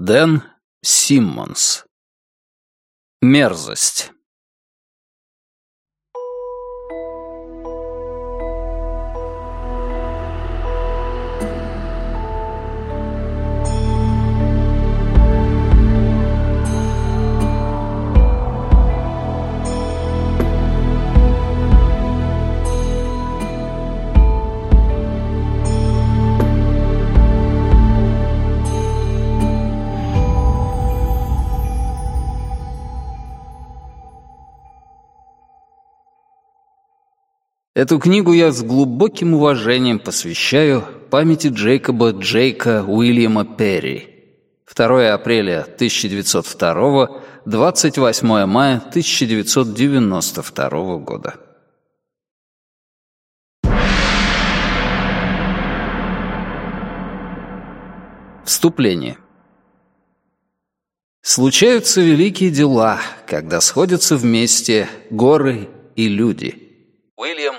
Дэн Симмонс. Мерзость. Эту книгу я с глубоким уважением посвящаю памяти Джейкоба Джейка Уильяма Перри. 2 апреля 1902, 28 мая 1992 года. Вступление. Случаются великие дела, когда сходятся вместе горы и люди. Уильям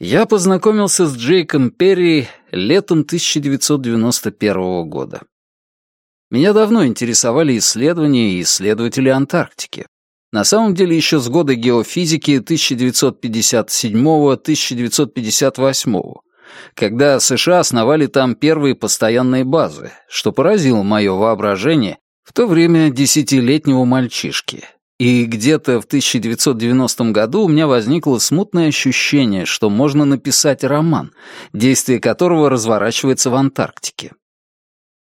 Я познакомился с Джейком Перри летом 1991 года. Меня давно интересовали исследования и исследователи Антарктики. На самом деле еще с года геофизики 1957-1958, когда США основали там первые постоянные базы, что поразило мое воображение в то время десятилетнего мальчишки, и где-то в 1990 году у меня возникло смутное ощущение, что можно написать роман, действие которого разворачивается в Антарктике.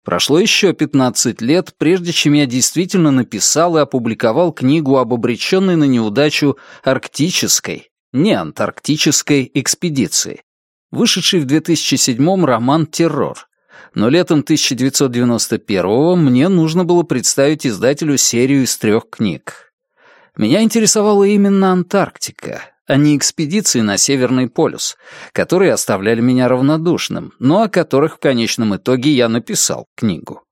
Прошло еще 15 лет, прежде чем я действительно написал и опубликовал книгу об обреченной на неудачу арктической, не антарктической экспедиции, вышедший в 2007 роман «Террор». Но летом 1991 мне нужно было представить издателю серию из трех книг. Меня интересовала именно Антарктика, а не экспедиции на Северный полюс, которые оставляли меня равнодушным, но о которых в конечном итоге я написал книгу.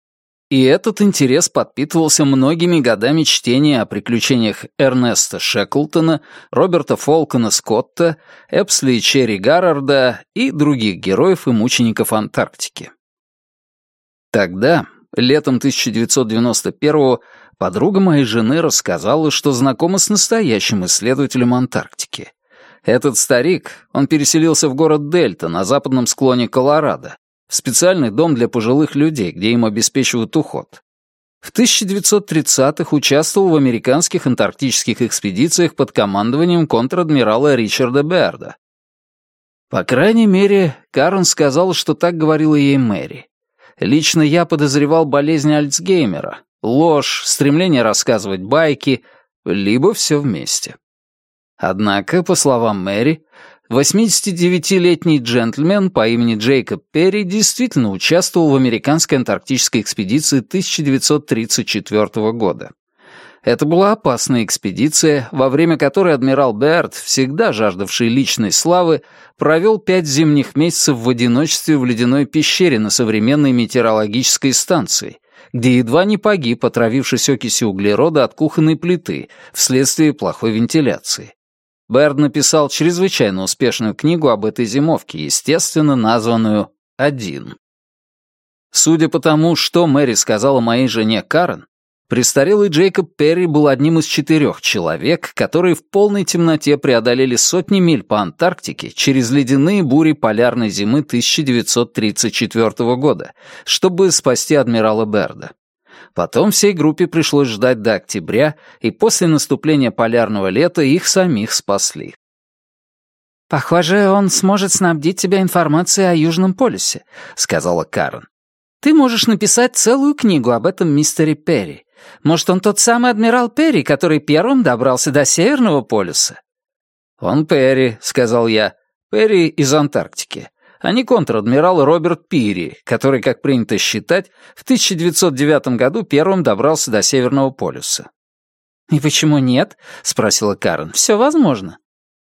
И этот интерес подпитывался многими годами чтения о приключениях Эрнеста Шеклтона, Роберта Фолкона Скотта, Эпсли и Черри Гаррарда и других героев и мучеников Антарктики. Тогда, летом 1991 подруга моей жены рассказала, что знакома с настоящим исследователем Антарктики. Этот старик, он переселился в город Дельта на западном склоне Колорадо, в специальный дом для пожилых людей, где им обеспечивают уход. В 1930-х участвовал в американских антарктических экспедициях под командованием контр-адмирала Ричарда Берда. По крайней мере, Карен сказала, что так говорила ей Мэри. Лично я подозревал болезнь Альцгеймера, ложь, стремление рассказывать байки, либо все вместе. Однако, по словам Мэри, 89-летний джентльмен по имени Джейкоб Перри действительно участвовал в американской антарктической экспедиции 1934 года. Это была опасная экспедиция, во время которой адмирал Берт, всегда жаждавший личной славы, провел пять зимних месяцев в одиночестве в ледяной пещере на современной метеорологической станции, где едва не погиб, отравившись окисью углерода от кухонной плиты вследствие плохой вентиляции. Берд написал чрезвычайно успешную книгу об этой зимовке, естественно, названную «Один». Судя по тому, что Мэри сказала моей жене Карен, престарелый Джейкоб Перри был одним из четырех человек, которые в полной темноте преодолели сотни миль по Антарктике через ледяные бури полярной зимы 1934 года, чтобы спасти адмирала Берда. Потом всей группе пришлось ждать до октября, и после наступления полярного лета их самих спасли. «Похоже, он сможет снабдить тебя информацией о Южном полюсе», — сказала Карен. «Ты можешь написать целую книгу об этом мистере Перри. Может, он тот самый адмирал Перри, который первым добрался до Северного полюса?» «Он Перри», — сказал я. «Перри из Антарктики а не контр-адмирал Роберт Пири, который, как принято считать, в 1909 году первым добрался до Северного полюса. «И почему нет?» — спросила Карен. «Все возможно».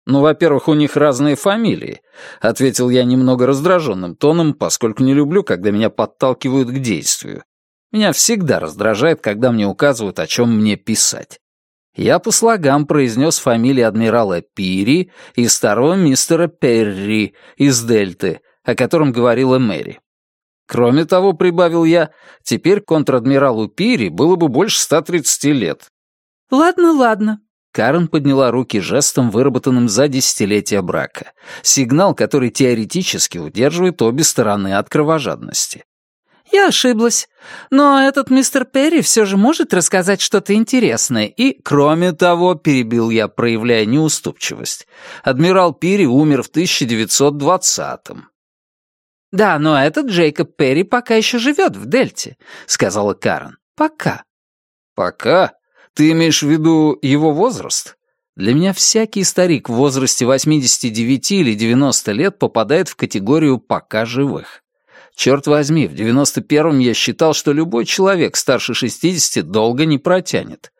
«Ну, во-первых, у них разные фамилии», — ответил я немного раздраженным тоном, поскольку не люблю, когда меня подталкивают к действию. Меня всегда раздражает, когда мне указывают, о чем мне писать. Я по слогам произнес фамилии адмирала Пири и старого мистера Перри из Дельты, о котором говорила Мэри. Кроме того, прибавил я, теперь контр-адмиралу Пири было бы больше 130 лет. «Ладно, ладно». Карен подняла руки жестом, выработанным за десятилетия брака. Сигнал, который теоретически удерживает обе стороны от кровожадности. «Я ошиблась. Но этот мистер Перри все же может рассказать что-то интересное. И, кроме того, перебил я, проявляя неуступчивость, адмирал Пири умер в 1920-м. «Да, но этот Джейкоб Перри пока еще живет в Дельте», — сказала Карен. «Пока». «Пока? Ты имеешь в виду его возраст?» Для меня всякий старик в возрасте 89 или 90 лет попадает в категорию «пока живых». Черт возьми, в 91-м я считал, что любой человек старше 60 долго не протянет.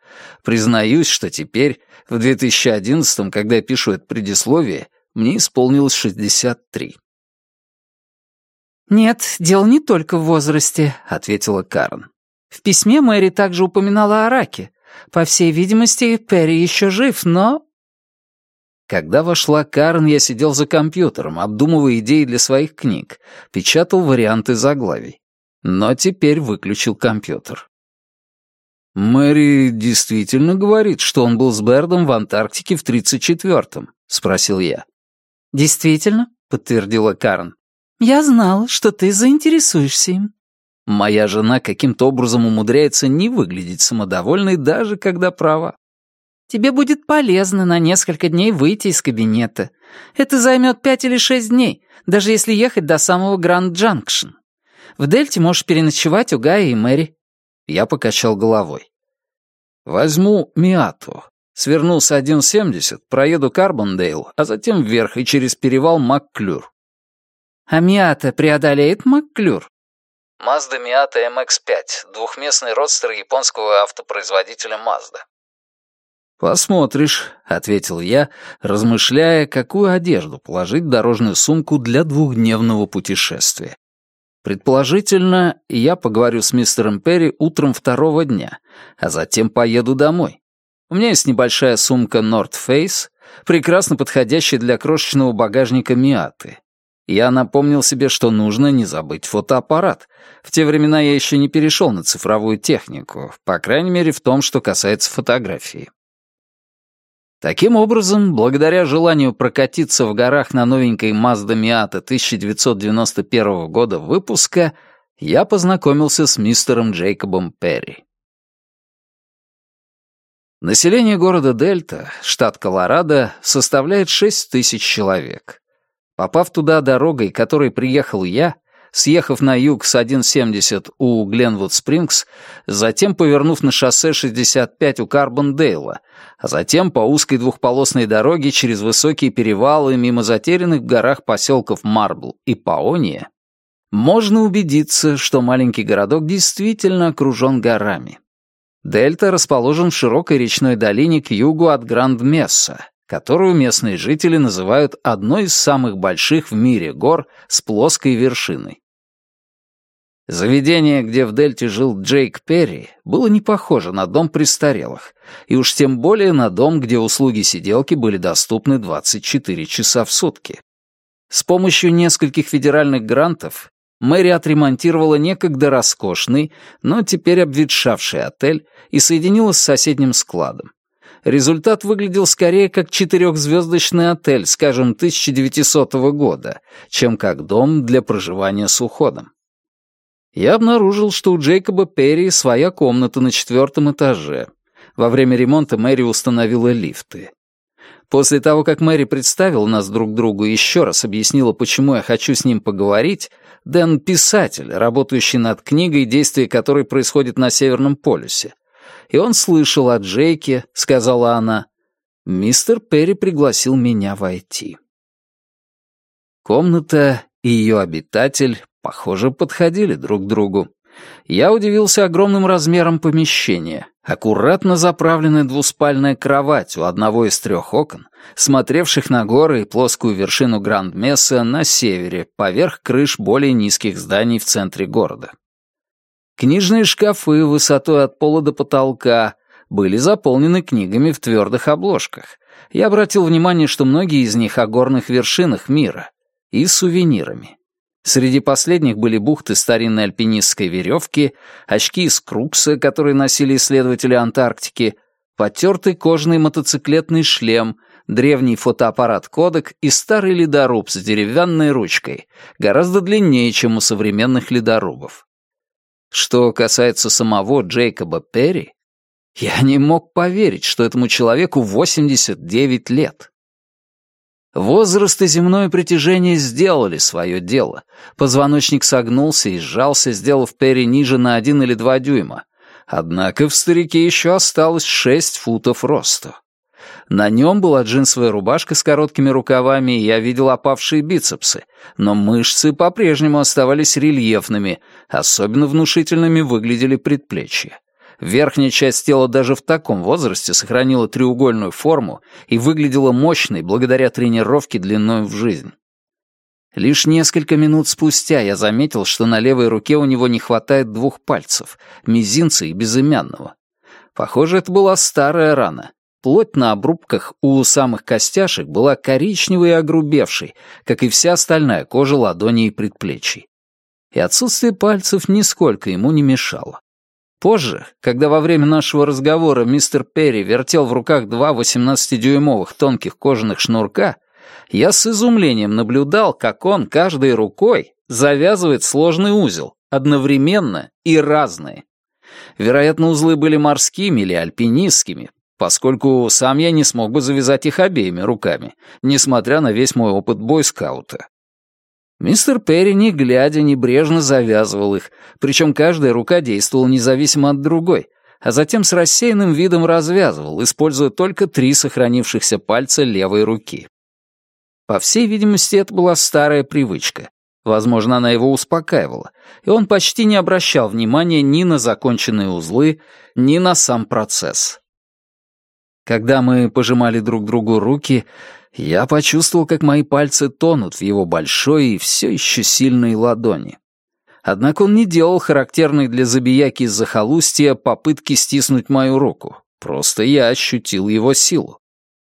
Признаюсь, что теперь, в 2011-м, когда я пишу это предисловие, мне исполнилось 63. «Нет, дело не только в возрасте», — ответила Карен. «В письме Мэри также упоминала о раке. По всей видимости, Перри еще жив, но...» Когда вошла Карен, я сидел за компьютером, обдумывая идеи для своих книг, печатал варианты заглавий. Но теперь выключил компьютер. «Мэри действительно говорит, что он был с Бердом в Антарктике в 34-м?» — спросил я. «Действительно», — подтвердила Карен. «Я знал, что ты заинтересуешься им». Моя жена каким-то образом умудряется не выглядеть самодовольной, даже когда права. Тебе будет полезно на несколько дней выйти из кабинета. Это займет пять или шесть дней, даже если ехать до самого Гранд-Джанкшн. В Дельте можешь переночевать у Гая и Мэри». Я покачал головой. «Возьму Миату. Сверну с 1.70, проеду Карбондейл, а затем вверх и через перевал Макклюр». «А Миата преодолеет Макклюр?» Mazda Miata MX-5, двухместный родстер японского автопроизводителя Mazda. «Посмотришь», — ответил я, размышляя, какую одежду положить в дорожную сумку для двухдневного путешествия. Предположительно, я поговорю с мистером Перри утром второго дня, а затем поеду домой. У меня есть небольшая сумка North Face, прекрасно подходящая для крошечного багажника Миаты. Я напомнил себе, что нужно не забыть фотоаппарат. В те времена я еще не перешел на цифровую технику, по крайней мере в том, что касается фотографии. Таким образом, благодаря желанию прокатиться в горах на новенькой Mazda Miata 1991 года выпуска, я познакомился с мистером Джейкобом Перри. Население города Дельта, штат Колорадо, составляет 6 тысяч человек. Попав туда дорогой, которой приехал я, съехав на юг с 1.70 у Гленвуд-Спрингс, затем повернув на шоссе 65 у Карбондейла, а затем по узкой двухполосной дороге через высокие перевалы мимо затерянных в горах поселков Марбл и Паония, можно убедиться, что маленький городок действительно окружен горами. Дельта расположен в широкой речной долине к югу от Гранд-Месса, которую местные жители называют одной из самых больших в мире гор с плоской вершиной. Заведение, где в Дельте жил Джейк Перри, было не похоже на дом престарелых, и уж тем более на дом, где услуги сиделки были доступны 24 часа в сутки. С помощью нескольких федеральных грантов Мэри отремонтировала некогда роскошный, но теперь обветшавший отель и соединила с соседним складом. Результат выглядел скорее как четырехзвездочный отель, скажем, 1900 года, чем как дом для проживания с уходом я обнаружил, что у Джейкоба Перри своя комната на четвертом этаже. Во время ремонта Мэри установила лифты. После того, как Мэри представила нас друг другу и еще раз объяснила, почему я хочу с ним поговорить, Дэн — писатель, работающий над книгой, действие которой происходит на Северном полюсе. И он слышал о Джейке, — сказала она. Мистер Перри пригласил меня войти. Комната и ее обитатель похоже, подходили друг к другу. Я удивился огромным размером помещения. Аккуратно заправленная двуспальная кровать у одного из трех окон, смотревших на горы и плоскую вершину Гранд-Месса на севере, поверх крыш более низких зданий в центре города. Книжные шкафы высотой от пола до потолка были заполнены книгами в твердых обложках. Я обратил внимание, что многие из них о горных вершинах мира и сувенирами. Среди последних были бухты старинной альпинистской веревки, очки из крукса, которые носили исследователи Антарктики, потертый кожаный мотоциклетный шлем, древний фотоаппарат Кодек и старый ледоруб с деревянной ручкой, гораздо длиннее, чем у современных ледорубов. Что касается самого Джейкоба Перри, я не мог поверить, что этому человеку 89 лет. Возраст и земное притяжение сделали свое дело. Позвоночник согнулся и сжался, сделав Перри ниже на один или два дюйма. Однако в старике еще осталось шесть футов роста. На нем была джинсовая рубашка с короткими рукавами, и я видел опавшие бицепсы, но мышцы по-прежнему оставались рельефными, особенно внушительными выглядели предплечья. Верхняя часть тела даже в таком возрасте сохранила треугольную форму и выглядела мощной благодаря тренировке длиной в жизнь. Лишь несколько минут спустя я заметил, что на левой руке у него не хватает двух пальцев, мизинца и безымянного. Похоже, это была старая рана. Плоть на обрубках у самых костяшек была коричневой и огрубевшей, как и вся остальная кожа ладоней и предплечий. И отсутствие пальцев нисколько ему не мешало. Позже, когда во время нашего разговора мистер Перри вертел в руках два 18-дюймовых тонких кожаных шнурка, я с изумлением наблюдал, как он каждой рукой завязывает сложный узел, одновременно и разные. Вероятно, узлы были морскими или альпинистскими, поскольку сам я не смог бы завязать их обеими руками, несмотря на весь мой опыт бойскаута. Мистер Перри, не глядя, небрежно завязывал их, причем каждая рука действовала независимо от другой, а затем с рассеянным видом развязывал, используя только три сохранившихся пальца левой руки. По всей видимости, это была старая привычка. Возможно, она его успокаивала, и он почти не обращал внимания ни на законченные узлы, ни на сам процесс. Когда мы пожимали друг другу руки, я почувствовал, как мои пальцы тонут в его большой и все еще сильной ладони. Однако он не делал характерной для забияки из захолустья попытки стиснуть мою руку. Просто я ощутил его силу.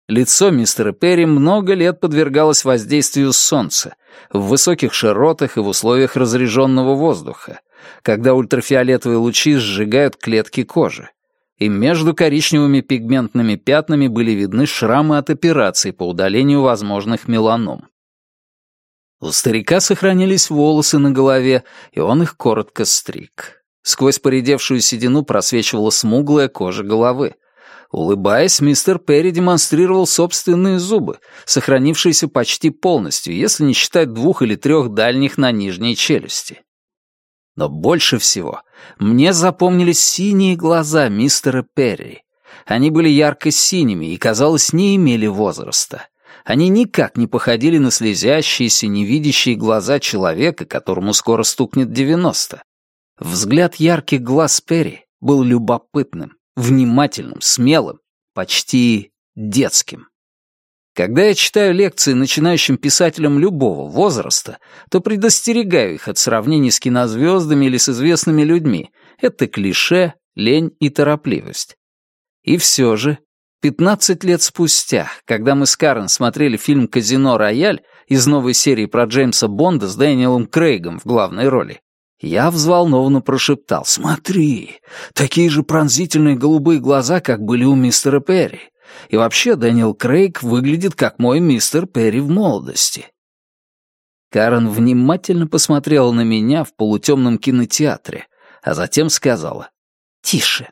Лицо мистера Перри много лет подвергалось воздействию солнца, в высоких широтах и в условиях разреженного воздуха, когда ультрафиолетовые лучи сжигают клетки кожи и между коричневыми пигментными пятнами были видны шрамы от операций по удалению возможных меланом. У старика сохранились волосы на голове, и он их коротко стриг. Сквозь поредевшую седину просвечивала смуглая кожа головы. Улыбаясь, мистер Перри демонстрировал собственные зубы, сохранившиеся почти полностью, если не считать двух или трех дальних на нижней челюсти. Но больше всего мне запомнились синие глаза мистера Перри. Они были ярко-синими и, казалось, не имели возраста. Они никак не походили на слезящиеся, невидящие глаза человека, которому скоро стукнет девяносто. Взгляд ярких глаз Перри был любопытным, внимательным, смелым, почти детским. Когда я читаю лекции начинающим писателям любого возраста, то предостерегаю их от сравнений с кинозвездами или с известными людьми. Это клише, лень и торопливость. И все же, 15 лет спустя, когда мы с Карен смотрели фильм «Казино Рояль» из новой серии про Джеймса Бонда с Дэниелом Крейгом в главной роли, я взволнованно прошептал «Смотри, такие же пронзительные голубые глаза, как были у мистера Перри. И вообще Дэниел Крейг выглядит как мой мистер Перри в молодости. Карен внимательно посмотрела на меня в полутемном кинотеатре, а затем сказала «Тише».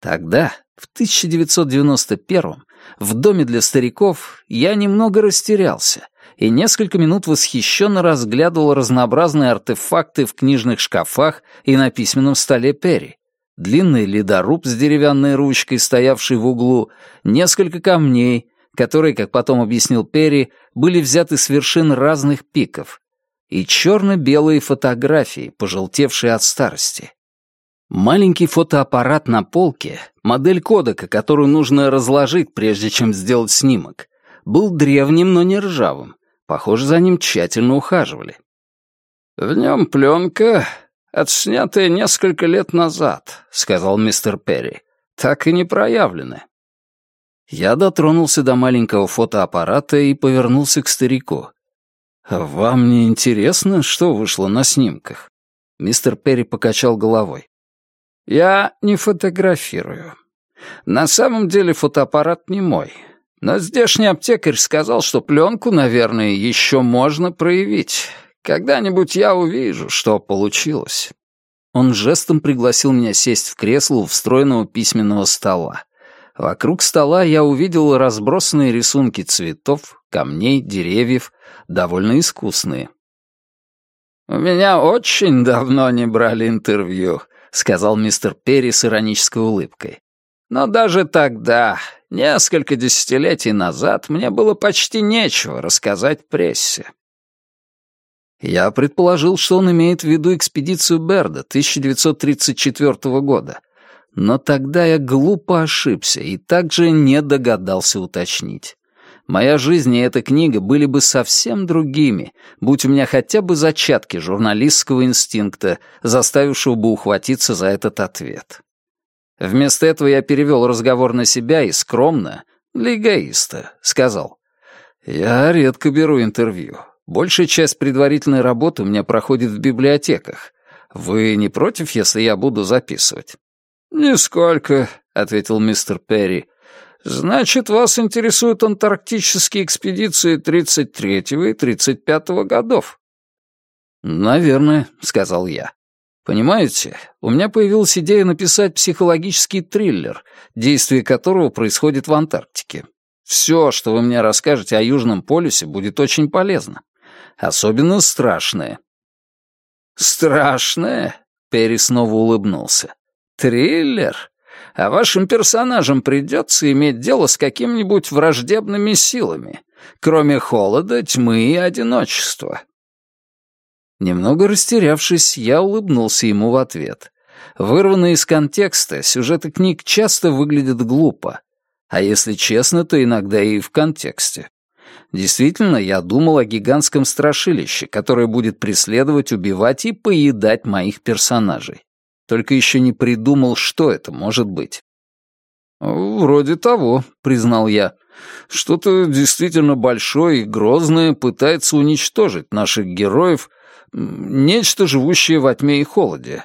Тогда, в 1991 в доме для стариков я немного растерялся и несколько минут восхищенно разглядывал разнообразные артефакты в книжных шкафах и на письменном столе Перри, длинный ледоруб с деревянной ручкой, стоявший в углу, несколько камней, которые, как потом объяснил Перри, были взяты с вершин разных пиков, и черно-белые фотографии, пожелтевшие от старости. Маленький фотоаппарат на полке, модель кодека, которую нужно разложить, прежде чем сделать снимок, был древним, но не ржавым. Похоже, за ним тщательно ухаживали. «В нем пленка, отснятые несколько лет назад», — сказал мистер Перри. «Так и не проявлены». Я дотронулся до маленького фотоаппарата и повернулся к старику. «Вам не интересно, что вышло на снимках?» Мистер Перри покачал головой. «Я не фотографирую. На самом деле фотоаппарат не мой. Но здешний аптекарь сказал, что пленку, наверное, еще можно проявить. Когда-нибудь я увижу, что получилось». Он жестом пригласил меня сесть в кресло у встроенного письменного стола. Вокруг стола я увидел разбросанные рисунки цветов, камней, деревьев, довольно искусные. «У меня очень давно не брали интервью», — сказал мистер Перри с иронической улыбкой. «Но даже тогда, несколько десятилетий назад, мне было почти нечего рассказать прессе». Я предположил, что он имеет в виду экспедицию Берда 1934 года, но тогда я глупо ошибся и также не догадался уточнить. Моя жизнь и эта книга были бы совсем другими, будь у меня хотя бы зачатки журналистского инстинкта, заставившего бы ухватиться за этот ответ. Вместо этого я перевел разговор на себя и скромно, для эгоиста, сказал, «Я редко беру интервью. Большая часть предварительной работы у меня проходит в библиотеках. Вы не против, если я буду записывать?» «Нисколько», — ответил мистер Перри. «Значит, вас интересуют антарктические экспедиции 33-го и 35-го годов?» «Наверное», — сказал я. «Понимаете, у меня появилась идея написать психологический триллер, действие которого происходит в Антарктике. Все, что вы мне расскажете о Южном полюсе, будет очень полезно. Особенно страшное». «Страшное?» — Перри снова улыбнулся. «Триллер? а вашим персонажам придется иметь дело с какими-нибудь враждебными силами, кроме холода, тьмы и одиночества». Немного растерявшись, я улыбнулся ему в ответ. Вырванные из контекста, сюжеты книг часто выглядят глупо. А если честно, то иногда и в контексте. Действительно, я думал о гигантском страшилище, которое будет преследовать, убивать и поедать моих персонажей. Только еще не придумал, что это может быть. «Вроде того», — признал я. «Что-то действительно большое и грозное пытается уничтожить наших героев, нечто, живущее во тьме и холоде.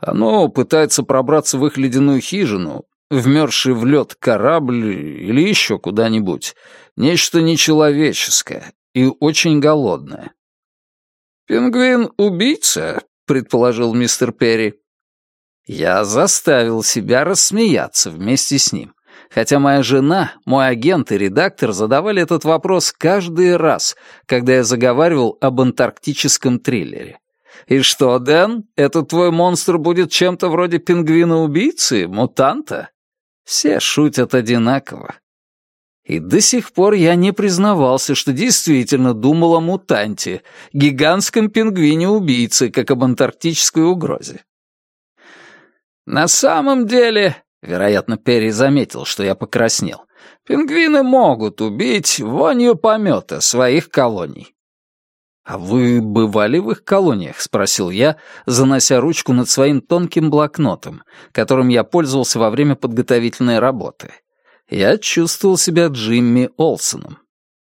Оно пытается пробраться в их ледяную хижину, вмерзший в лед корабль или еще куда-нибудь. Нечто нечеловеческое и очень голодное». «Пингвин-убийца», — предположил мистер Перри. Я заставил себя рассмеяться вместе с ним, хотя моя жена, мой агент и редактор задавали этот вопрос каждый раз, когда я заговаривал об антарктическом триллере. «И что, Дэн, этот твой монстр будет чем-то вроде пингвина-убийцы, мутанта?» Все шутят одинаково. И до сих пор я не признавался, что действительно думал о мутанте, гигантском пингвине-убийце, как об антарктической угрозе. На самом деле, вероятно, Перри заметил, что я покраснел, пингвины могут убить вонью помета своих колоний. «А вы бывали в их колониях?» — спросил я, занося ручку над своим тонким блокнотом, которым я пользовался во время подготовительной работы. Я чувствовал себя Джимми Олсоном.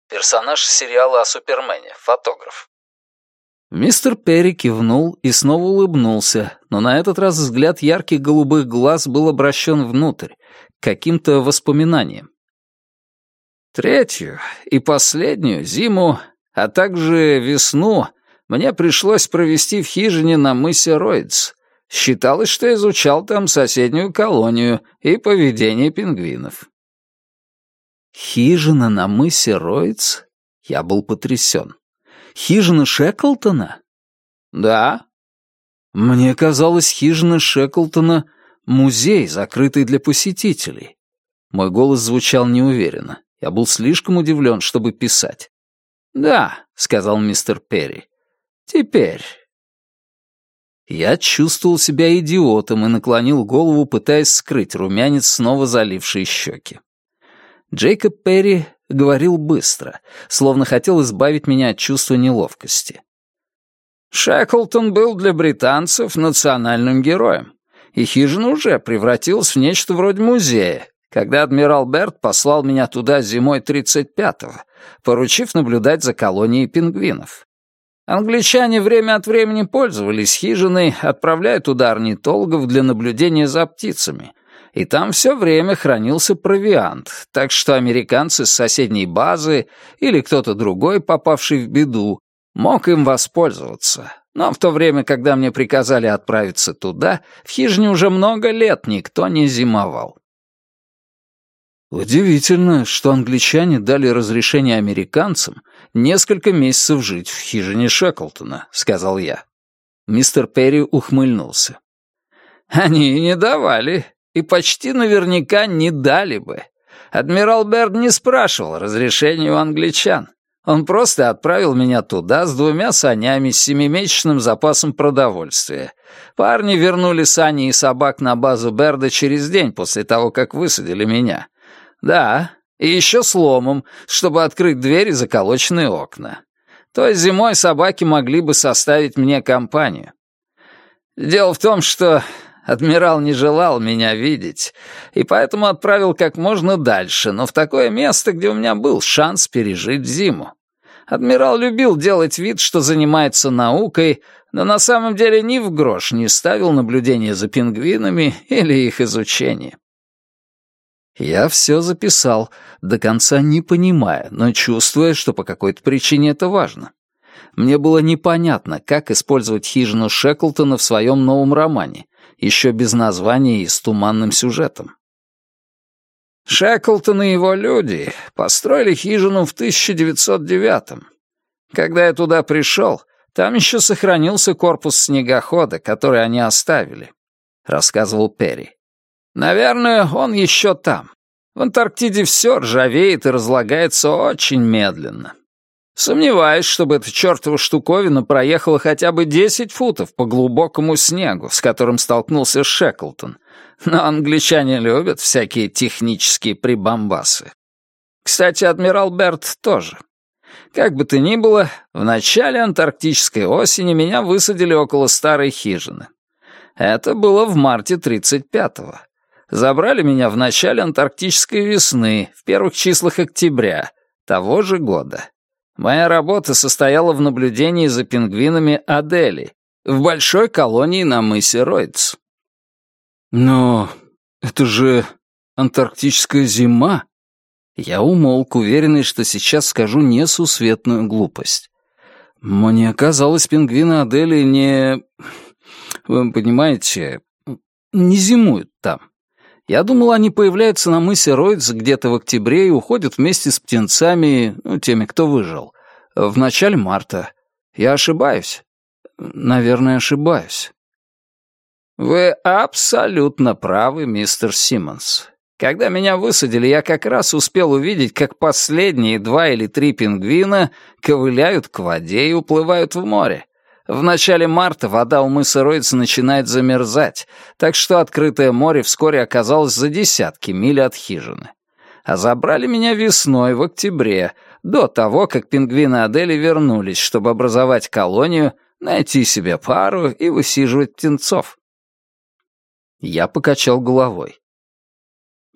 Персонаж сериала о Супермене, фотограф. Мистер Перри кивнул и снова улыбнулся, но на этот раз взгляд ярких голубых глаз был обращен внутрь, к каким-то воспоминаниям. Третью и последнюю зиму, а также весну мне пришлось провести в хижине на мысе Ройдс. Считалось, что изучал там соседнюю колонию и поведение пингвинов. Хижина на мысе Ройдс? Я был потрясен. Хижина Шеклтона? Да. Мне казалось, хижина Шеклтона — музей, закрытый для посетителей. Мой голос звучал неуверенно. Я был слишком удивлен, чтобы писать. «Да», — сказал мистер Перри. «Теперь». Я чувствовал себя идиотом и наклонил голову, пытаясь скрыть румянец, снова заливший щеки. Джейкоб Перри говорил быстро, словно хотел избавить меня от чувства неловкости. Шеклтон был для британцев национальным героем, и хижина уже превратилась в нечто вроде музея, когда адмирал Берт послал меня туда зимой 35-го, поручив наблюдать за колонией пингвинов. Англичане время от времени пользовались хижиной, отправляя туда орнитологов для наблюдения за птицами, и там все время хранился провиант, так что американцы с соседней базы или кто-то другой, попавший в беду, мог им воспользоваться. Но в то время, когда мне приказали отправиться туда, в хижине уже много лет никто не зимовал. Удивительно, что англичане дали разрешение американцам несколько месяцев жить в хижине Шеклтона, сказал я. Мистер Перри ухмыльнулся. Они не давали, и почти наверняка не дали бы. Адмирал Берд не спрашивал разрешения у англичан. Он просто отправил меня туда с двумя санями с семимесячным запасом продовольствия. Парни вернули сани и собак на базу Берда через день после того, как высадили меня. Да, и еще сломом, чтобы открыть двери заколоченные окна. То зимой собаки могли бы составить мне компанию. Дело в том, что адмирал не желал меня видеть, и поэтому отправил как можно дальше, но в такое место, где у меня был шанс пережить зиму. Адмирал любил делать вид, что занимается наукой, но на самом деле ни в грош не ставил наблюдение за пингвинами или их изучение. Я все записал, до конца не понимая, но чувствуя, что по какой-то причине это важно. Мне было непонятно, как использовать хижину Шеклтона в своем новом романе, еще без названия и с туманным сюжетом. Шеклтон и его люди построили хижину в 1909-м. Когда я туда пришел, там еще сохранился корпус снегохода, который они оставили, — рассказывал Перри. Наверное, он еще там. В Антарктиде все ржавеет и разлагается очень медленно. Сомневаюсь, чтобы эта чертова штуковина проехала хотя бы 10 футов по глубокому снегу, с которым столкнулся Шеклтон. Но англичане любят всякие технические прибамбасы. Кстати, адмирал Берт тоже. Как бы то ни было, в начале антарктической осени меня высадили около старой хижины. Это было в марте 35-го. Забрали меня в начале антарктической весны, в первых числах октября того же года. Моя работа состояла в наблюдении за пингвинами Адели в большой колонии на мысе Ройдс. Но это же антарктическая зима. Я умолк, уверенный, что сейчас скажу несусветную глупость. Мне казалось, пингвины Адели не... Вы понимаете, не зимуют там. Я думал, они появляются на мысе Ройдс где-то в октябре и уходят вместе с птенцами, ну, теми, кто выжил, в начале марта. Я ошибаюсь? Наверное, ошибаюсь. Вы абсолютно правы, мистер Симмонс. Когда меня высадили, я как раз успел увидеть, как последние два или три пингвина ковыляют к воде и уплывают в море. В начале марта вода у мыса Ройца начинает замерзать, так что открытое море вскоре оказалось за десятки миль от хижины. А забрали меня весной, в октябре, до того, как пингвины Адели вернулись, чтобы образовать колонию, найти себе пару и высиживать птенцов. Я покачал головой.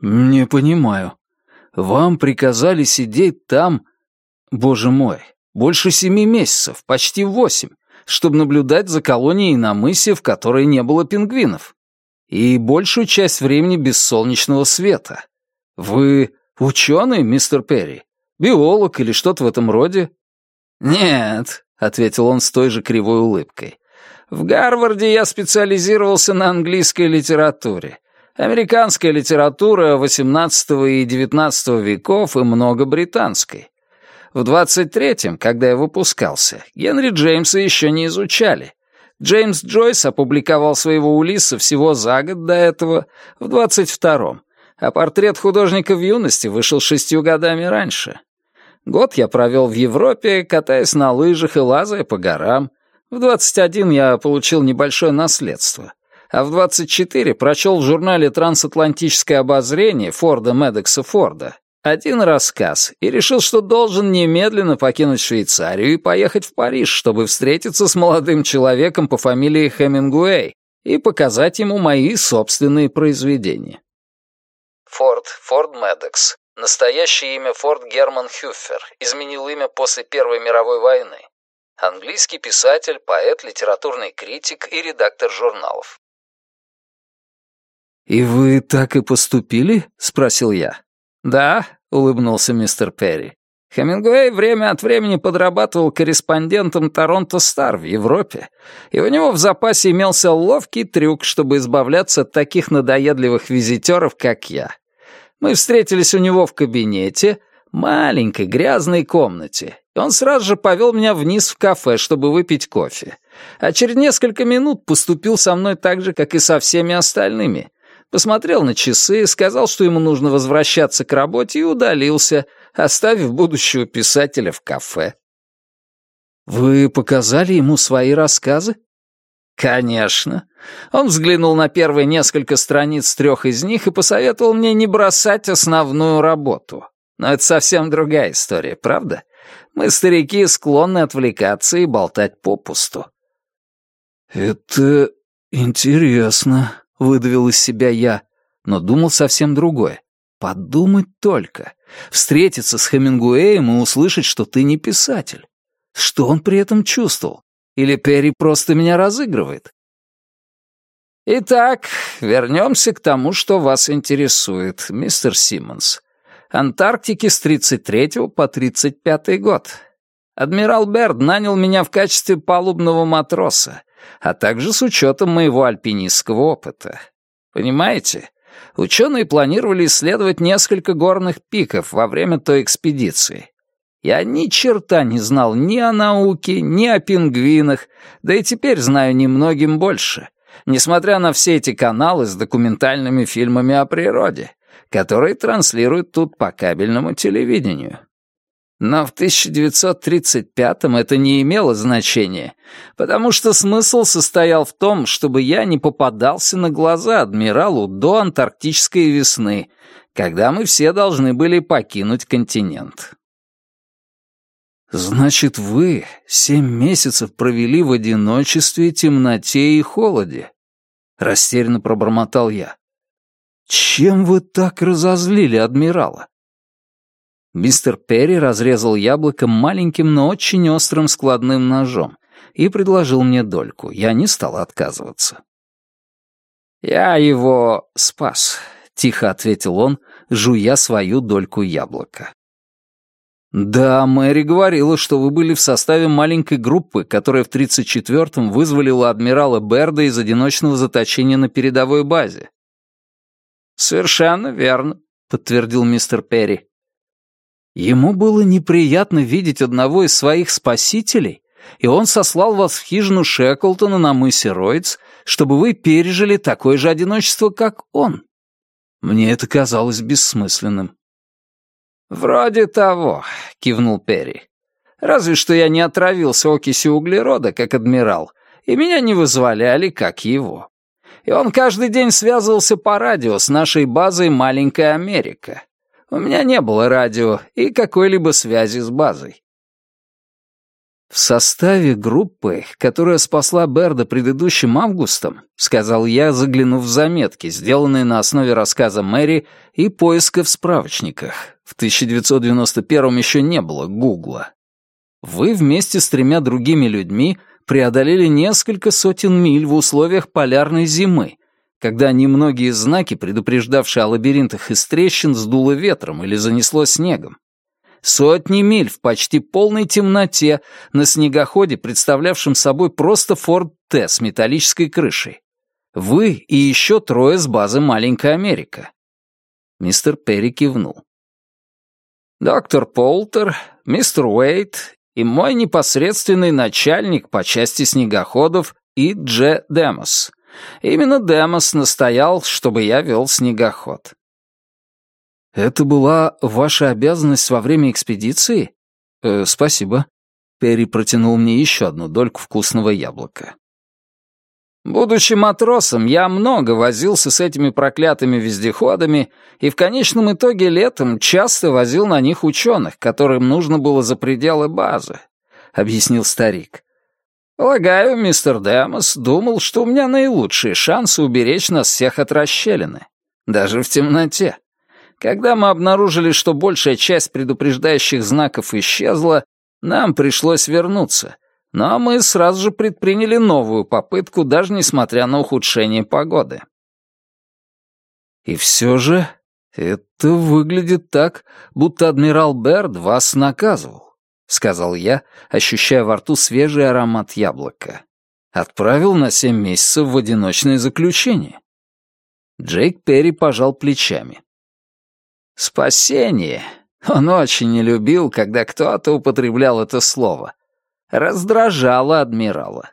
«Не понимаю. Вам приказали сидеть там, боже мой, больше семи месяцев, почти восемь чтобы наблюдать за колонией на мысе, в которой не было пингвинов. И большую часть времени без солнечного света. Вы ученый, мистер Перри? Биолог или что-то в этом роде? Нет, ответил он с той же кривой улыбкой. В Гарварде я специализировался на английской литературе. Американская литература XVIII и XIX веков и много британской. В 23-м, когда я выпускался, Генри Джеймса еще не изучали. Джеймс Джойс опубликовал своего Улисса всего за год до этого, в 22-м, а портрет художника в юности вышел шестью годами раньше. Год я провел в Европе, катаясь на лыжах и лазая по горам. В 21 я получил небольшое наследство. А в 24 прочел в журнале «Трансатлантическое обозрение» Форда Медекса Форда один рассказ и решил, что должен немедленно покинуть Швейцарию и поехать в Париж, чтобы встретиться с молодым человеком по фамилии Хемингуэй и показать ему мои собственные произведения. Форд, Форд Медекс. Настоящее имя Форд Герман Хюффер. Изменил имя после Первой мировой войны. Английский писатель, поэт, литературный критик и редактор журналов. «И вы так и поступили?» — спросил я. «Да», — улыбнулся мистер Перри. Хемингуэй время от времени подрабатывал корреспондентом «Торонто Стар» в Европе, и у него в запасе имелся ловкий трюк, чтобы избавляться от таких надоедливых визитеров, как я. Мы встретились у него в кабинете, маленькой грязной комнате, и он сразу же повел меня вниз в кафе, чтобы выпить кофе. А через несколько минут поступил со мной так же, как и со всеми остальными. Посмотрел на часы, сказал, что ему нужно возвращаться к работе, и удалился — оставив будущего писателя в кафе. «Вы показали ему свои рассказы?» «Конечно». Он взглянул на первые несколько страниц трех из них и посоветовал мне не бросать основную работу. Но это совсем другая история, правда? Мы, старики, склонны отвлекаться и болтать попусту. «Это интересно», — выдавил из себя я, но думал совсем другое. Подумать только. Встретиться с Хемингуэем и услышать, что ты не писатель. Что он при этом чувствовал? Или Перри просто меня разыгрывает? Итак, вернемся к тому, что вас интересует, мистер Симмонс. Антарктики с 33 по 35 год. Адмирал Берд нанял меня в качестве палубного матроса, а также с учетом моего альпинистского опыта. Понимаете? ученые планировали исследовать несколько горных пиков во время той экспедиции. Я ни черта не знал ни о науке, ни о пингвинах, да и теперь знаю немногим больше, несмотря на все эти каналы с документальными фильмами о природе, которые транслируют тут по кабельному телевидению. Но в 1935-м это не имело значения, потому что смысл состоял в том, чтобы я не попадался на глаза адмиралу до антарктической весны, когда мы все должны были покинуть континент. «Значит, вы семь месяцев провели в одиночестве, темноте и холоде?» — растерянно пробормотал я. «Чем вы так разозлили адмирала?» Мистер Перри разрезал яблоко маленьким, но очень острым складным ножом и предложил мне дольку. Я не стал отказываться. «Я его спас», — тихо ответил он, жуя свою дольку яблока. «Да, Мэри говорила, что вы были в составе маленькой группы, которая в 34-м вызволила адмирала Берда из одиночного заточения на передовой базе». «Совершенно верно», — подтвердил мистер Перри. Ему было неприятно видеть одного из своих спасителей, и он сослал вас в хижину Шеклтона на мысе Ройдс, чтобы вы пережили такое же одиночество, как он. Мне это казалось бессмысленным. «Вроде того», — кивнул Перри. «Разве что я не отравился окисью углерода, как адмирал, и меня не вызволяли, как его. И он каждый день связывался по радио с нашей базой «Маленькая Америка». У меня не было радио и какой-либо связи с базой. «В составе группы, которая спасла Берда предыдущим августом», сказал я, заглянув в заметки, сделанные на основе рассказа Мэри и поиска в справочниках. В 1991 еще не было Гугла. Вы вместе с тремя другими людьми преодолели несколько сотен миль в условиях полярной зимы, когда немногие знаки, предупреждавшие о лабиринтах из трещин, сдуло ветром или занесло снегом. Сотни миль в почти полной темноте на снегоходе, представлявшем собой просто Форд Т с металлической крышей. Вы и еще трое с базы «Маленькая Америка». Мистер Перри кивнул. «Доктор Полтер, мистер Уэйт и мой непосредственный начальник по части снегоходов И. Дж. Демос. Именно Демос настоял, чтобы я вел снегоход. «Это была ваша обязанность во время экспедиции?» э, «Спасибо». Перри протянул мне еще одну дольку вкусного яблока. Будучи матросом, я много возился с этими проклятыми вездеходами и в конечном итоге летом часто возил на них ученых, которым нужно было за пределы базы, — объяснил старик. Полагаю, мистер Демос думал, что у меня наилучшие шансы уберечь нас всех от расщелины, даже в темноте. Когда мы обнаружили, что большая часть предупреждающих знаков исчезла, нам пришлось вернуться, но мы сразу же предприняли новую попытку, даже несмотря на ухудшение погоды. И все же это выглядит так, будто адмирал Берд вас наказывал, сказал я, ощущая во рту свежий аромат яблока. Отправил на семь месяцев в одиночное заключение. Джейк Перри пожал плечами. «Спасение. Он очень не любил, когда кто-то употреблял это слово раздражало адмирала.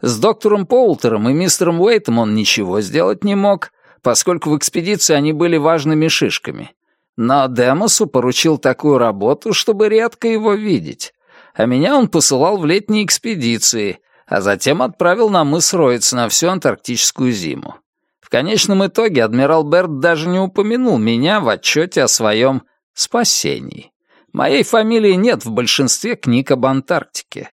С доктором Поултером и мистером Уэйтом он ничего сделать не мог, поскольку в экспедиции они были важными шишками. Но Демосу поручил такую работу, чтобы редко его видеть. А меня он посылал в летние экспедиции, а затем отправил на мыс Роиц на всю антарктическую зиму. В конечном итоге адмирал Берт даже не упомянул меня в отчете о своем спасении. Моей фамилии нет в большинстве книг об Антарктике.